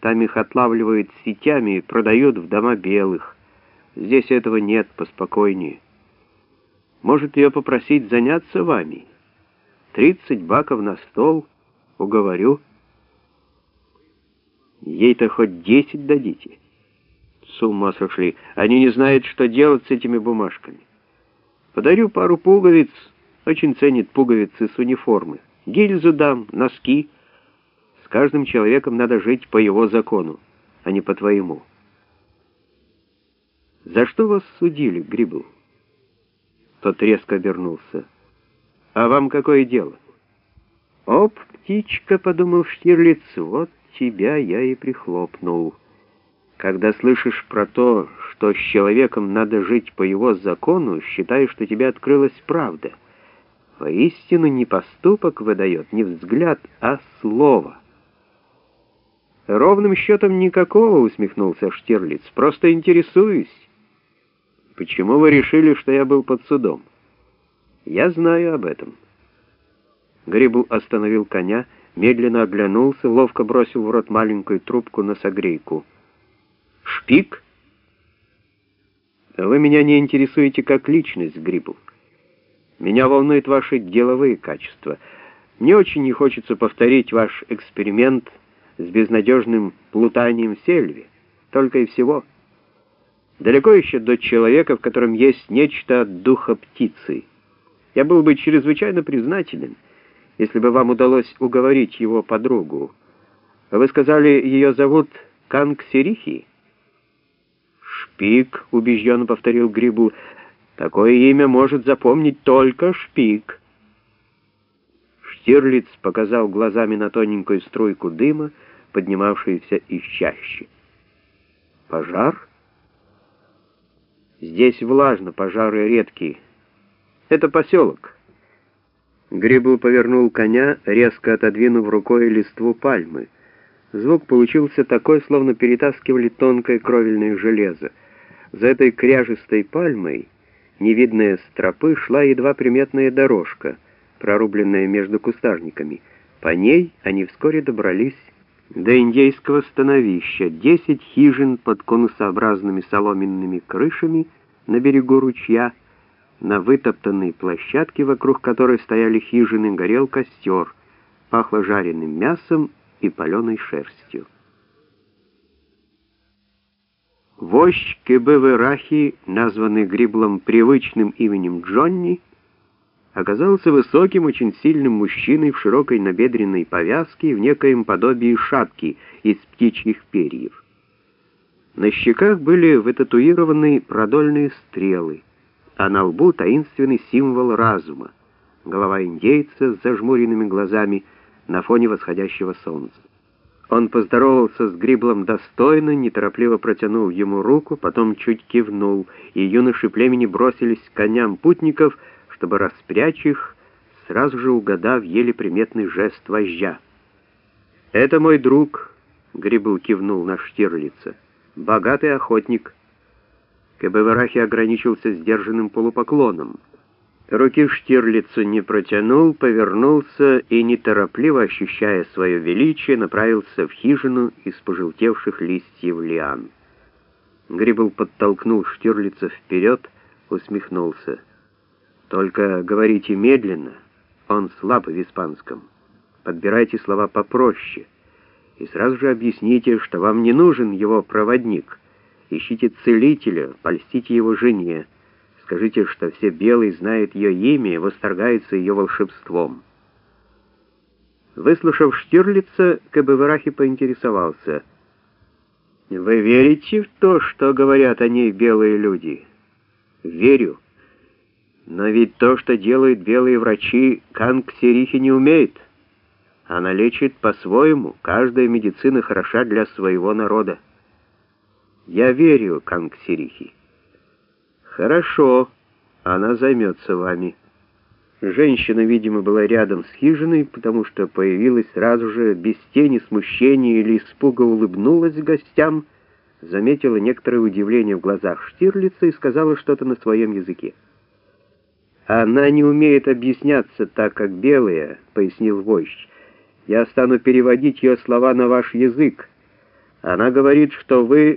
Там их отлавливают сетями и продают в дома белых. Здесь этого нет, поспокойнее. Может, ее попросить заняться вами? Тридцать баков на стол, уговорю. Ей-то хоть десять дадите. С ума сошли. Они не знают, что делать с этими бумажками. Подарю пару пуговиц, очень ценит пуговицы с униформы. Гильзу дам, носки — каждым человеком надо жить по его закону, а не по твоему. За что вас судили, Грибл? Тот резко обернулся. А вам какое дело? Оп, птичка, подумал Штирлиц, вот тебя я и прихлопнул. Когда слышишь про то, что с человеком надо жить по его закону, считай, что тебе открылась правда. Воистину не поступок выдает, не взгляд, а слово. «Ровным счетом никакого», — усмехнулся Штирлиц. «Просто интересуюсь. Почему вы решили, что я был под судом?» «Я знаю об этом». Грибл остановил коня, медленно оглянулся, ловко бросил в рот маленькую трубку на согрейку. «Шпик?» «Вы меня не интересуете как личность, Грибл. Меня волнуют ваши деловые качества. Мне очень не хочется повторить ваш эксперимент — с безнадежным плутанием в сельве. Только и всего. Далеко еще до человека, в котором есть нечто от духа птицы. Я был бы чрезвычайно признателен, если бы вам удалось уговорить его подругу. Вы сказали, ее зовут Кангсерихи? «Шпик», — убежденно повторил Грибу, — «такое имя может запомнить только шпик». Штирлиц показал глазами на тоненькую струйку дыма, поднимавшуюся из чащи. Пожар? Здесь влажно, пожары редкие. Это поселок. Грибл повернул коня, резко отодвинув рукой листву пальмы. Звук получился такой, словно перетаскивали тонкое кровельное железо. За этой кряжестой пальмой, невидная с тропы, шла едва приметная дорожка, прорубленная между кустарниками. По ней они вскоре добрались до индейского становища, 10 хижин под конусообразными соломенными крышами на берегу ручья, на вытоптанной площадке, вокруг которой стояли хижины, горел костер, пахло жареным мясом и паленой шерстью. Вождь Кебевы Рахи, названный Гриблом привычным именем Джонни, оказался высоким, очень сильным мужчиной в широкой набедренной повязке и в некоем подобии шапки из птичьих перьев. На щеках были вытатуированы продольные стрелы, а на лбу таинственный символ разума — голова индейца с зажмуренными глазами на фоне восходящего солнца. Он поздоровался с Гриблом достойно, неторопливо протянул ему руку, потом чуть кивнул, и юноши племени бросились к коням путников — чтобы распрячь их, сразу же угадав еле приметный жест вождя. «Это мой друг», — Грибл кивнул на Штирлица, — «богатый охотник». Кабеварахи ограничился сдержанным полупоклоном. Руки Штирлицу не протянул, повернулся и, неторопливо ощущая свое величие, направился в хижину из пожелтевших листьев лиан. Грибл подтолкнул Штирлица вперед, усмехнулся. Только говорите медленно, он слаб в испанском. Подбирайте слова попроще. И сразу же объясните, что вам не нужен его проводник. Ищите целителя, польстите его жене. Скажите, что все белые знают ее имя и восторгаются ее волшебством. Выслушав Штирлица, Кабеварахи поинтересовался. «Вы верите в то, что говорят о ней белые люди?» «Верю». Но ведь то, что делают белые врачи, Канг Серихи не умеет. Она лечит по-своему, каждая медицина хороша для своего народа. Я верю Канг Серихи. Хорошо, она займется вами. Женщина, видимо, была рядом с хижиной, потому что появилась сразу же, без тени смущения или испуга улыбнулась гостям, заметила некоторое удивление в глазах Штирлица и сказала что-то на своем языке. «Она не умеет объясняться так, как белая», — пояснил вождь. «Я стану переводить ее слова на ваш язык. Она говорит, что вы